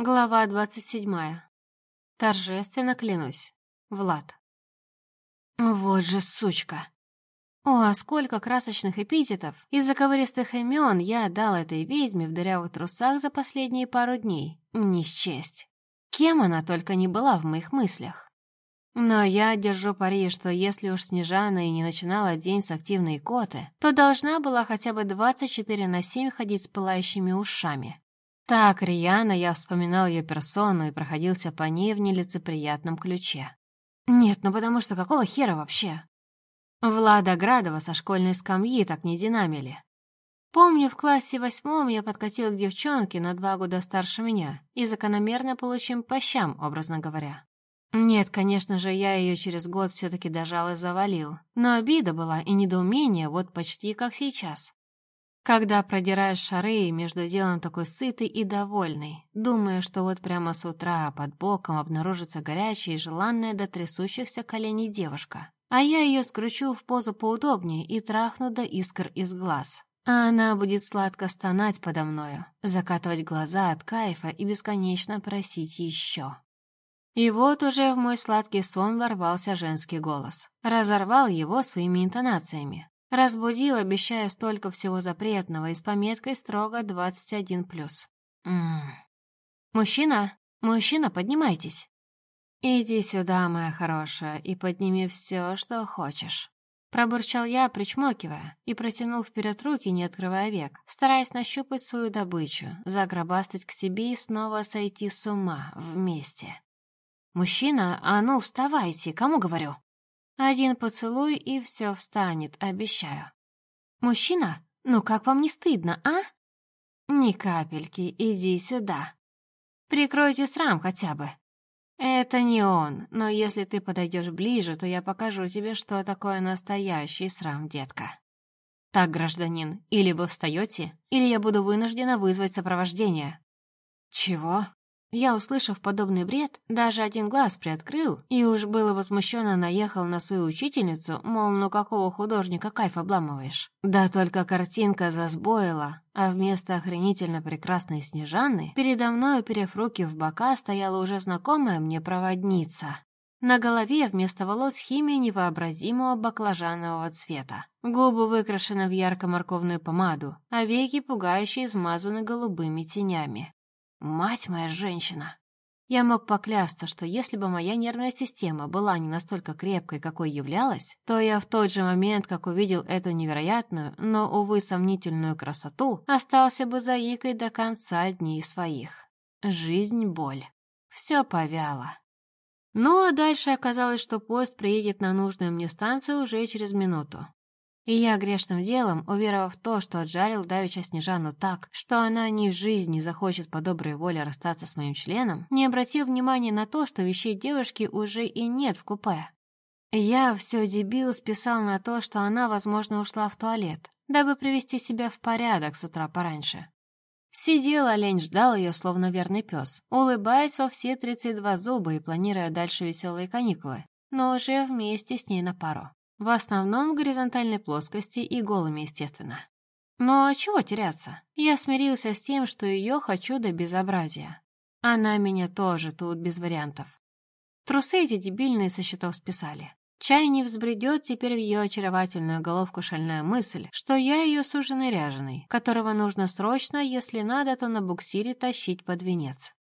Глава двадцать седьмая. Торжественно клянусь. Влад. Вот же сучка. О, а сколько красочных эпитетов и заковыристых имен я дал этой ведьме в дырявых трусах за последние пару дней. Не счесть. Кем она только не была в моих мыслях. Но я держу пари, что если уж Снежана и не начинала день с активной коты, то должна была хотя бы 24 на 7 ходить с пылающими ушами. Так рьяно я вспоминал ее персону и проходился по ней в нелицеприятном ключе. Нет, ну потому что какого хера вообще? Влада Градова со школьной скамьи так не динамили. Помню, в классе восьмом я подкатил к девчонке на два года старше меня и закономерно получим по щам, образно говоря. Нет, конечно же, я ее через год все-таки дожал и завалил, но обида была и недоумение вот почти как сейчас. Когда продираешь шары и между делом такой сытый и довольный, думая, что вот прямо с утра под боком обнаружится горячая и желанная до трясущихся коленей девушка. А я ее скручу в позу поудобнее и трахну до искр из глаз. А она будет сладко стонать подо мною, закатывать глаза от кайфа и бесконечно просить еще. И вот уже в мой сладкий сон ворвался женский голос. Разорвал его своими интонациями. Разбудил, обещая столько всего запретного и с пометкой строго 21+. Ммм. «Мужчина? Мужчина, поднимайтесь!» «Иди сюда, моя хорошая, и подними все, что хочешь». Пробурчал я, причмокивая, и протянул вперед руки, не открывая век, стараясь нащупать свою добычу, загробастать к себе и снова сойти с ума вместе. «Мужчина, а ну, вставайте, кому говорю?» Один поцелуй, и все встанет, обещаю. Мужчина, ну как вам не стыдно, а? Ни капельки, иди сюда. Прикройте срам хотя бы. Это не он, но если ты подойдешь ближе, то я покажу тебе, что такое настоящий срам, детка. Так, гражданин, или вы встаете, или я буду вынуждена вызвать сопровождение. Чего? Я, услышав подобный бред, даже один глаз приоткрыл и уж было возмущенно наехал на свою учительницу, мол, ну какого художника кайф обламываешь? Да только картинка засбоила, а вместо охренительно прекрасной Снежаны передо мной, уперев руки в бока, стояла уже знакомая мне проводница. На голове вместо волос химия невообразимого баклажанового цвета. Губы выкрашены в ярко-морковную помаду, а веки пугающе измазаны голубыми тенями. Мать моя женщина! Я мог поклясться, что если бы моя нервная система была не настолько крепкой, какой являлась, то я в тот же момент, как увидел эту невероятную, но, увы, сомнительную красоту, остался бы заикой до конца дней своих. Жизнь — боль. Все повяло. Ну, а дальше оказалось, что поезд приедет на нужную мне станцию уже через минуту. И я грешным делом, уверовав в то, что отжарил давеча Снежану так, что она ни в жизни не захочет по доброй воле расстаться с моим членом, не обратил внимания на то, что вещей девушки уже и нет в купе. Я все дебил списал на то, что она, возможно, ушла в туалет, дабы привести себя в порядок с утра пораньше. Сидел олень, ждал ее, словно верный пес, улыбаясь во все 32 зуба и планируя дальше веселые каникулы, но уже вместе с ней на пару. В основном в горизонтальной плоскости и голыми, естественно. Но чего теряться? Я смирился с тем, что ее хочу до безобразия. Она меня тоже тут без вариантов. Трусы эти дебильные со счетов списали. Чай не взбредет теперь в ее очаровательную головку шальная мысль, что я ее суженый ряженый, которого нужно срочно, если надо, то на буксире тащить под венец.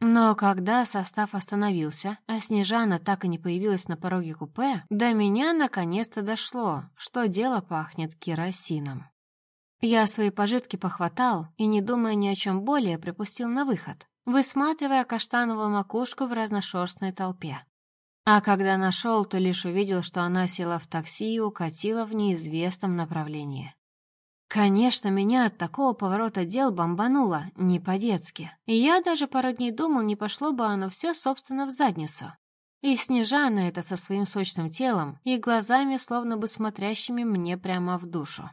Но когда состав остановился, а Снежана так и не появилась на пороге купе, до меня наконец-то дошло, что дело пахнет керосином. Я свои пожитки похватал и, не думая ни о чем более, припустил на выход, высматривая каштановую макушку в разношерстной толпе. А когда нашел, то лишь увидел, что она села в такси и укатила в неизвестном направлении. Конечно, меня от такого поворота дел бомбануло, не по-детски. И я даже пару дней думал, не пошло бы оно все, собственно, в задницу. И Снежана это со своим сочным телом и глазами, словно бы смотрящими мне прямо в душу.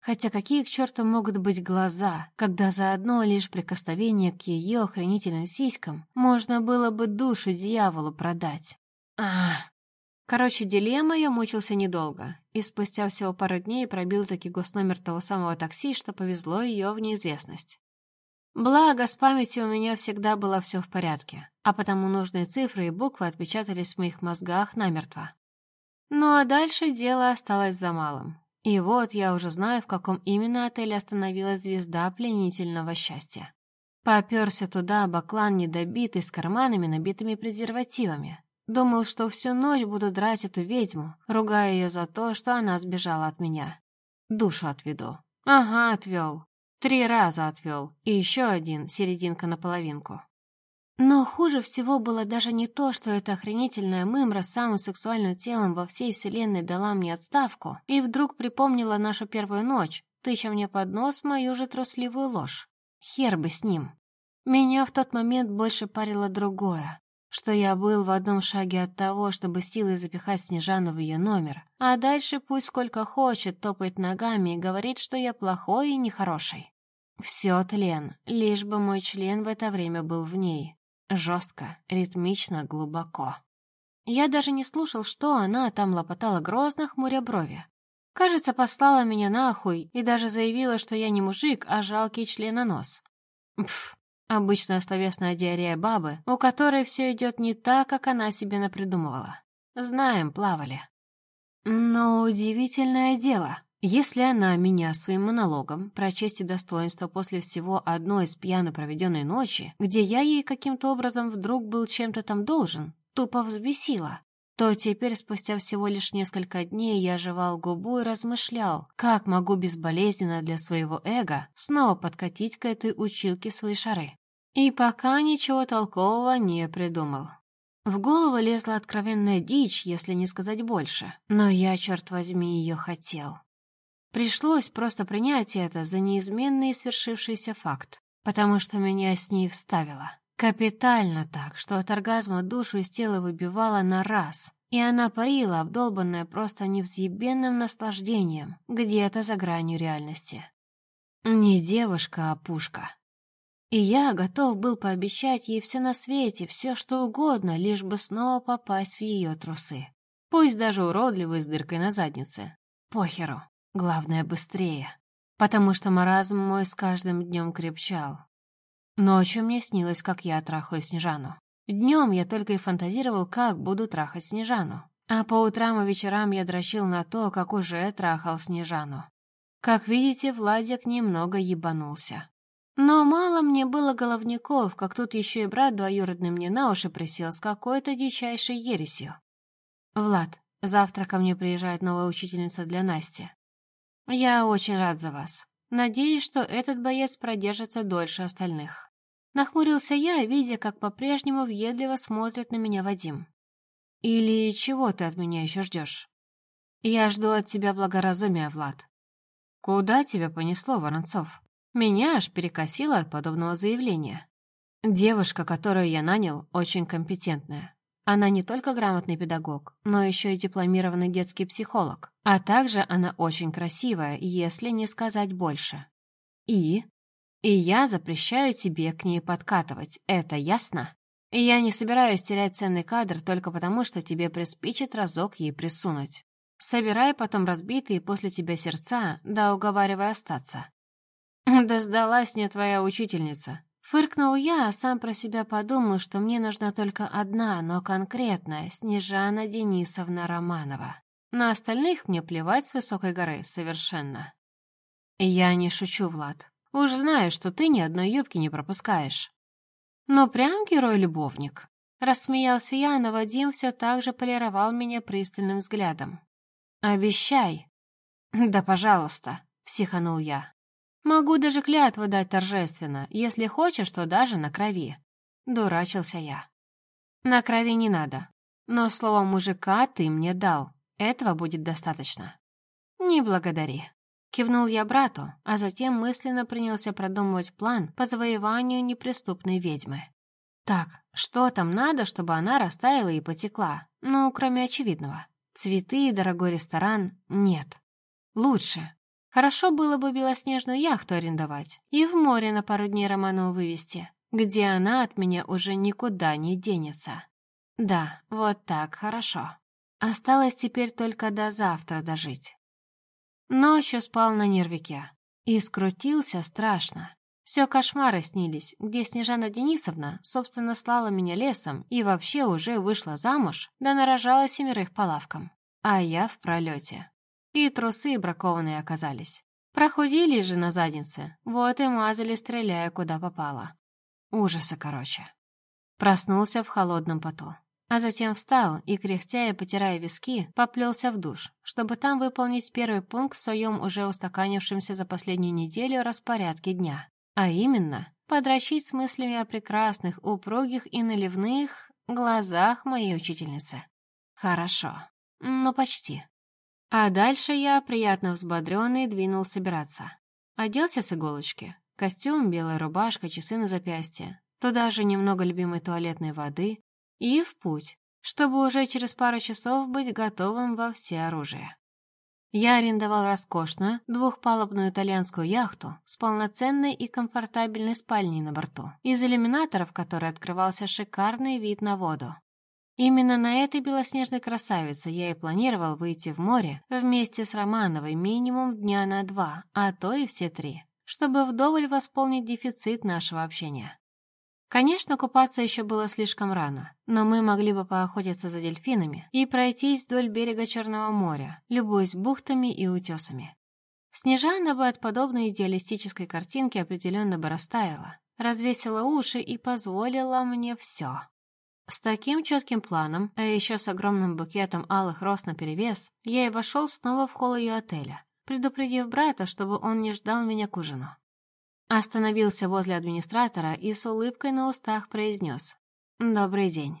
Хотя какие к черту могут быть глаза, когда за одно лишь прикосновение к ее охренительным сиськам можно было бы душу дьяволу продать. Ах! Короче, дилемма я мучился недолго, и спустя всего пару дней пробил таки госномер того самого такси, что повезло ее в неизвестность. Благо, с памятью у меня всегда было все в порядке, а потому нужные цифры и буквы отпечатались в моих мозгах намертво. Ну а дальше дело осталось за малым. И вот я уже знаю, в каком именно отеле остановилась звезда пленительного счастья. Поперся туда баклан недобитый с карманами, набитыми презервативами. Думал, что всю ночь буду драть эту ведьму, ругая ее за то, что она сбежала от меня. Душу отведу. Ага, отвел. Три раза отвел. И еще один, серединка наполовинку. Но хуже всего было даже не то, что эта охренительная мымра с самым сексуальным телом во всей вселенной дала мне отставку и вдруг припомнила нашу первую ночь, тыча мне под нос мою же трусливую ложь. Хер бы с ним. Меня в тот момент больше парило другое, что я был в одном шаге от того, чтобы силой запихать Снежану в ее номер, а дальше пусть сколько хочет топает ногами и говорит, что я плохой и нехороший. Все тлен, лишь бы мой член в это время был в ней. Жестко, ритмично, глубоко. Я даже не слушал, что она там лопотала грозно, хмуря брови. Кажется, послала меня нахуй и даже заявила, что я не мужик, а жалкий членонос. Пф, обычная словесная диарея бабы, у которой все идет не так, как она себе напридумывала. Знаем, плавали. Но удивительное дело. Если она меня своим монологом про честь и достоинство после всего одной из пьяно проведенной ночи, где я ей каким-то образом вдруг был чем-то там должен, тупо взбесила, то теперь, спустя всего лишь несколько дней, я жевал губу и размышлял, как могу безболезненно для своего эго снова подкатить к этой училке свои шары. И пока ничего толкового не придумал. В голову лезла откровенная дичь, если не сказать больше, но я, черт возьми, ее хотел. Пришлось просто принять это за неизменный свершившийся факт, потому что меня с ней вставило. Капитально так, что от оргазма душу из тела выбивала на раз, и она парила, обдолбанная просто невзъебенным наслаждением, где-то за гранью реальности. Не девушка, а пушка. И я готов был пообещать ей все на свете, все что угодно, лишь бы снова попасть в ее трусы. Пусть даже уродливый с дыркой на заднице. Похеру. Главное, быстрее, потому что маразм мой с каждым днем крепчал. Ночью мне снилось, как я трахаю Снежану. Днем я только и фантазировал, как буду трахать Снежану. А по утрам и вечерам я дрочил на то, как уже трахал Снежану. Как видите, Владик немного ебанулся. Но мало мне было головников, как тут еще и брат двоюродный мне на уши присел с какой-то дичайшей ересью. «Влад, завтра ко мне приезжает новая учительница для Насти. «Я очень рад за вас. Надеюсь, что этот боец продержится дольше остальных». Нахмурился я, видя, как по-прежнему въедливо смотрит на меня Вадим. «Или чего ты от меня еще ждешь?» «Я жду от тебя благоразумия, Влад». «Куда тебя понесло, Воронцов?» Меня аж перекосило от подобного заявления. Девушка, которую я нанял, очень компетентная. Она не только грамотный педагог, но еще и дипломированный детский психолог. А также она очень красивая, если не сказать больше. И? И я запрещаю тебе к ней подкатывать, это ясно? И я не собираюсь терять ценный кадр только потому, что тебе приспичит разок ей присунуть. Собирай потом разбитые после тебя сердца, да уговаривай остаться. Да сдалась мне твоя учительница. Фыркнул я, а сам про себя подумал, что мне нужна только одна, но конкретная, Снежана Денисовна Романова. На остальных мне плевать с высокой горы совершенно. Я не шучу, Влад. Уж знаю, что ты ни одной юбки не пропускаешь. Но прям герой-любовник. Рассмеялся я, но Вадим все так же полировал меня пристальным взглядом. «Обещай». «Да, пожалуйста», — психанул я. Могу даже клятву дать торжественно, если хочешь, то даже на крови. Дурачился я. На крови не надо. Но слово мужика ты мне дал. Этого будет достаточно. Не благодари. Кивнул я брату, а затем мысленно принялся продумывать план по завоеванию неприступной ведьмы. Так, что там надо, чтобы она растаяла и потекла? Ну, кроме очевидного. Цветы и дорогой ресторан — нет. Лучше, Хорошо было бы белоснежную яхту арендовать и в море на пару дней Романову вывести, где она от меня уже никуда не денется. Да, вот так хорошо. Осталось теперь только до завтра дожить. Ночью спал на нервике и скрутился страшно. Все кошмары снились, где Снежана Денисовна, собственно, слала меня лесом и вообще уже вышла замуж, да нарожала семерых по лавкам. А я в пролете. И трусы бракованные оказались. Прохудились же на заднице, вот и мазали, стреляя куда попало. Ужасы, короче. Проснулся в холодном поту. А затем встал и, кряхтя и потирая виски, поплелся в душ, чтобы там выполнить первый пункт в своем уже устаканившемся за последнюю неделю распорядке дня. А именно, подрочить с мыслями о прекрасных, упругих и наливных глазах моей учительницы. Хорошо. Ну, почти. А дальше я, приятно взбодренный, двинул собираться. Оделся с иголочки. Костюм, белая рубашка, часы на запястье. Туда же немного любимой туалетной воды. И в путь, чтобы уже через пару часов быть готовым во все оружие. Я арендовал роскошную двухпалубную итальянскую яхту с полноценной и комфортабельной спальней на борту, из иллюминаторов которой открывался шикарный вид на воду. Именно на этой белоснежной красавице я и планировал выйти в море вместе с Романовой минимум дня на два, а то и все три, чтобы вдоволь восполнить дефицит нашего общения. Конечно, купаться еще было слишком рано, но мы могли бы поохотиться за дельфинами и пройтись вдоль берега Черного моря, любуясь бухтами и утесами. Снежана бы от подобной идеалистической картинки определенно бы растаяла, развесила уши и позволила мне все. С таким четким планом, а еще с огромным букетом алых роз наперевес, я и вошел снова в холл ее отеля, предупредив брата, чтобы он не ждал меня к ужину. Остановился возле администратора и с улыбкой на устах произнес «Добрый день».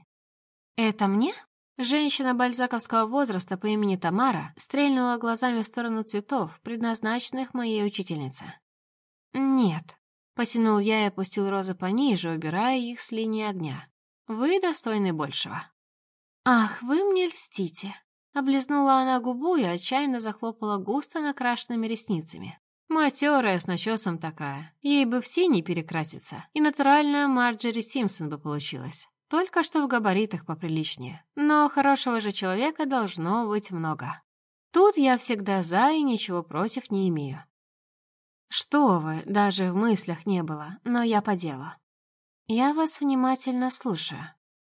«Это мне?» Женщина бальзаковского возраста по имени Тамара стрельнула глазами в сторону цветов, предназначенных моей учительнице. «Нет», — потянул я и опустил розы пониже, убирая их с линии огня. «Вы достойны большего». «Ах, вы мне льстите», — облизнула она губу и отчаянно захлопала густо накрашенными ресницами. Матерая с начесом такая. Ей бы все не перекраситься. И натуральная Марджери Симпсон бы получилась. Только что в габаритах поприличнее. Но хорошего же человека должно быть много. Тут я всегда за и ничего против не имею. Что вы, даже в мыслях не было, но я по делу. Я вас внимательно слушаю.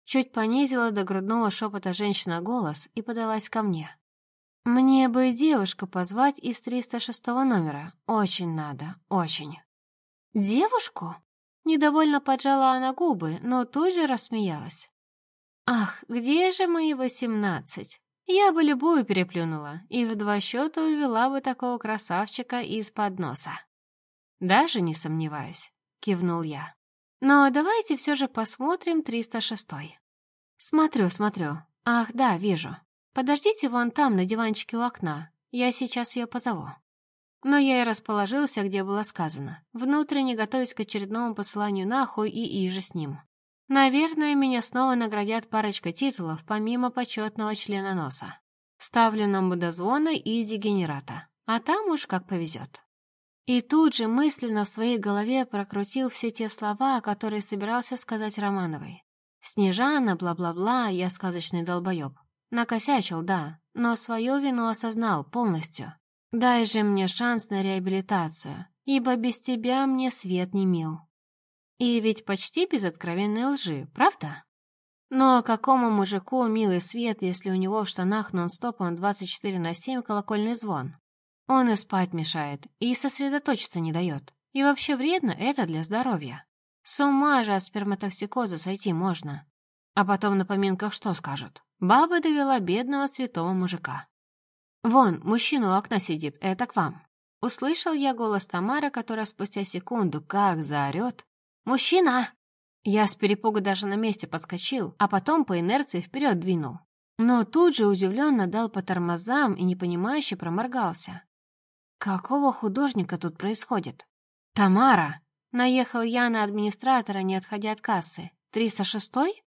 Чуть понизила до грудного шепота женщина голос и подалась ко мне. «Мне бы девушку позвать из 306 номера. Очень надо, очень». «Девушку?» Недовольно поджала она губы, но тут же рассмеялась. «Ах, где же мои восемнадцать? Я бы любую переплюнула и в два счета увела бы такого красавчика из-под носа». «Даже не сомневаюсь», — кивнул я. «Но давайте все же посмотрим 306-й». «Смотрю, смотрю. Ах, да, вижу. «Подождите вон там, на диванчике у окна. Я сейчас ее позову». Но я и расположился, где было сказано, внутренне готовясь к очередному посыланию нахуй и иже с ним. Наверное, меня снова наградят парочкой титулов, помимо почетного члена носа. Ставлю на мудозвона и дегенерата, а там уж как повезет. И тут же мысленно в своей голове прокрутил все те слова, которые собирался сказать Романовой. «Снежана, бла-бла-бла, я сказочный долбоеб. Накосячил, да, но свою вину осознал полностью. Дай же мне шанс на реабилитацию, ибо без тебя мне свет не мил. И ведь почти без откровенной лжи, правда? Но какому мужику милый свет, если у него в штанах нон-стопом 24 на 7 колокольный звон? Он и спать мешает, и сосредоточиться не дает. И вообще вредно это для здоровья. С ума же от сперматоксикоза сойти можно. А потом на поминках что скажут? Баба довела бедного святого мужика. «Вон, мужчина у окна сидит, это к вам». Услышал я голос Тамары, которая спустя секунду как заорет. «Мужчина!» Я с перепугу даже на месте подскочил, а потом по инерции вперед двинул. Но тут же удивленно дал по тормозам и непонимающе проморгался. «Какого художника тут происходит?» «Тамара!» Наехал я на администратора, не отходя от кассы. «Триста шестой?»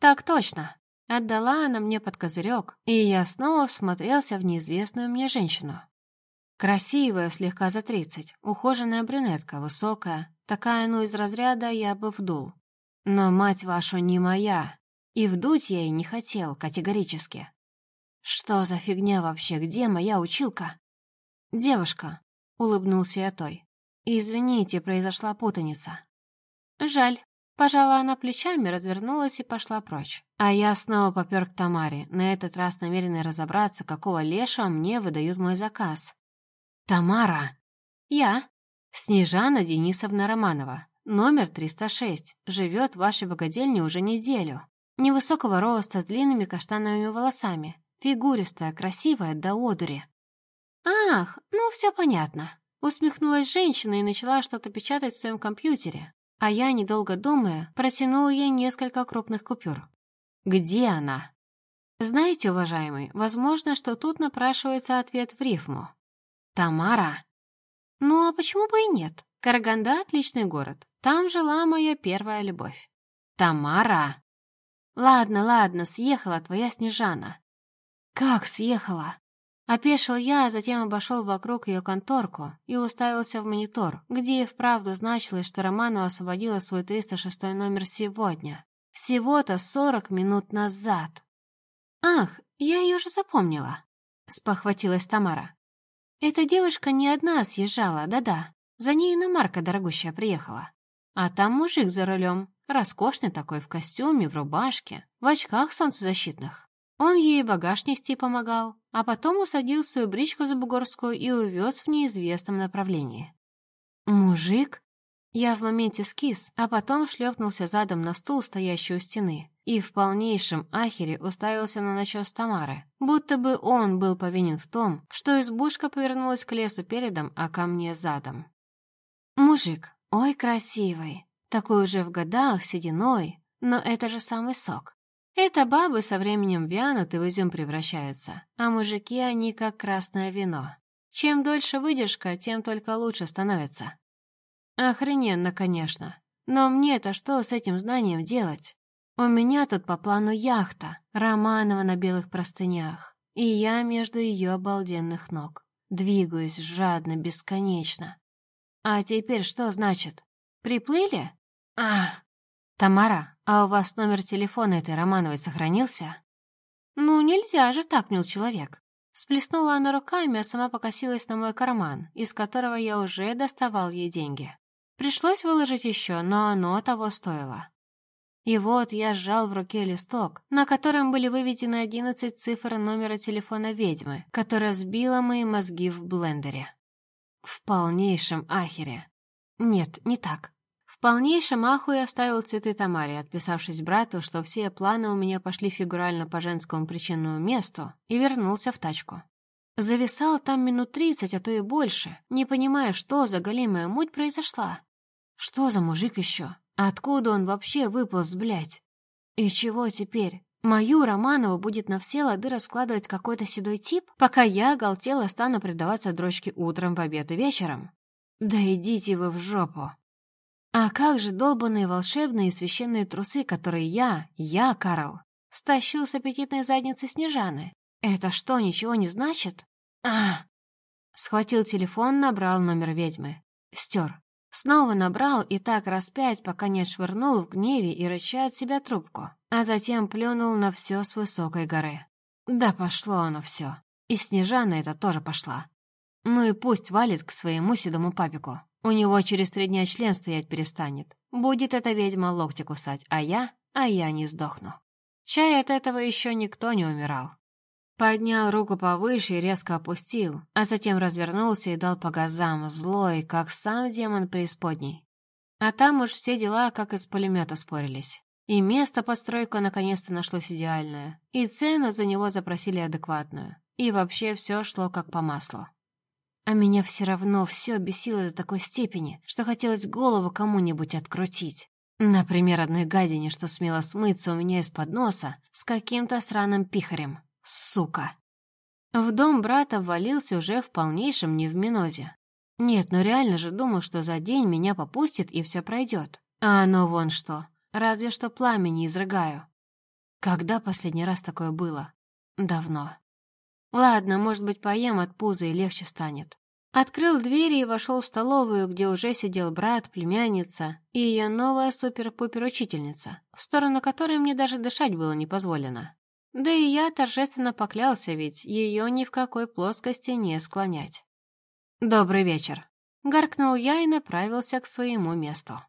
«Так точно!» Отдала она мне под козырек, и я снова всмотрелся в неизвестную мне женщину. Красивая, слегка за тридцать, ухоженная брюнетка, высокая, такая, ну, из разряда я бы вдул. Но, мать вашу, не моя, и вдуть я ей не хотел, категорически. Что за фигня вообще, где моя училка? Девушка, улыбнулся я той. Извините, произошла путаница». «Жаль». Пожала она плечами, развернулась и пошла прочь. А я снова попер к Тамаре, на этот раз намеренный разобраться, какого лешего мне выдают мой заказ. «Тамара!» «Я?» «Снежана Денисовна Романова, номер 306, живет в вашей богадельне уже неделю. Невысокого роста, с длинными каштановыми волосами, фигуристая, красивая, до одури». «Ах, ну все понятно», — усмехнулась женщина и начала что-то печатать в своем компьютере. А я, недолго думая, протянул ей несколько крупных купюр. «Где она?» «Знаете, уважаемый, возможно, что тут напрашивается ответ в рифму. Тамара?» «Ну, а почему бы и нет? Караганда — отличный город. Там жила моя первая любовь». «Тамара?» «Ладно, ладно, съехала твоя Снежана». «Как съехала?» Опешил я, а затем обошел вокруг ее конторку и уставился в монитор, где и вправду значилось, что Романова освободила свой 306 номер сегодня. Всего-то 40 минут назад. «Ах, я ее же запомнила», — спохватилась Тамара. «Эта девушка не одна съезжала, да-да. За ней иномарка дорогущая приехала. А там мужик за рулем, роскошный такой, в костюме, в рубашке, в очках солнцезащитных. Он ей багаж нести помогал, а потом усадил свою бричку за Бугорскую и увез в неизвестном направлении. «Мужик?» Я в моменте скис, а потом шлепнулся задом на стул, стоящий у стены, и в полнейшем ахере уставился на начес Тамары, будто бы он был повинен в том, что избушка повернулась к лесу передом, а ко мне задом. «Мужик, ой, красивый, такой уже в годах, сединой, но это же самый сок. Это бабы со временем вянут и в изюм превращаются, а мужики они как красное вино. Чем дольше выдержка, тем только лучше становится. Охрененно, конечно. Но мне-то что с этим знанием делать? У меня тут по плану яхта, Романова на белых простынях, и я между ее обалденных ног. Двигаюсь жадно, бесконечно. А теперь что значит? Приплыли? А, Тамара, «А у вас номер телефона этой Романовой сохранился?» «Ну, нельзя же так, мил человек!» Сплеснула она руками, а сама покосилась на мой карман, из которого я уже доставал ей деньги. Пришлось выложить еще, но оно того стоило. И вот я сжал в руке листок, на котором были выведены одиннадцать цифр номера телефона ведьмы, которая сбила мои мозги в блендере. В полнейшем ахере. Нет, не так. В полнейшем ахуе оставил цветы Тамаре, отписавшись брату, что все планы у меня пошли фигурально по женскому причинному месту, и вернулся в тачку. Зависал там минут тридцать, а то и больше, не понимая, что за голимая муть произошла. Что за мужик еще? Откуда он вообще выполз, блядь? И чего теперь? Мою Романову будет на все лады раскладывать какой-то седой тип, пока я, оголтела, стану предаваться дрочке утром, в обед и вечером? Да идите вы в жопу. А как же долбанные волшебные священные трусы, которые я, я, Карл, стащил с аппетитной задницы Снежаны? Это что, ничего не значит? А! Схватил телефон, набрал номер ведьмы. Стер. Снова набрал и так раз пять, пока не отшвырнул в гневе и рыча от себя трубку, а затем плюнул на все с высокой горы. Да пошло оно все. И Снежана это тоже пошла. Ну и пусть валит к своему седому папику. У него через три дня член стоять перестанет. Будет эта ведьма локти кусать, а я, а я не сдохну. Чай от этого еще никто не умирал. Поднял руку повыше и резко опустил, а затем развернулся и дал по газам, злой, как сам демон преисподней. А там уж все дела как из пулемета спорились. И место под стройку наконец-то нашлось идеальное, и цену за него запросили адекватную, и вообще все шло как по маслу. А меня все равно все бесило до такой степени, что хотелось голову кому-нибудь открутить. Например, одной гадине, что смело смыться у меня из-под носа с каким-то сраным пихарем. Сука. В дом брата ввалился уже в полнейшем невминозе. Нет, ну реально же думал, что за день меня попустит и все пройдет. А оно вон что. Разве что пламени изрыгаю. Когда последний раз такое было? Давно. Ладно, может быть, поем от пуза и легче станет. Открыл двери и вошел в столовую, где уже сидел брат, племянница и ее новая супер-пупер-учительница, в сторону которой мне даже дышать было не позволено. Да и я торжественно поклялся, ведь ее ни в какой плоскости не склонять. «Добрый вечер», Гаркнул я и направился к своему месту.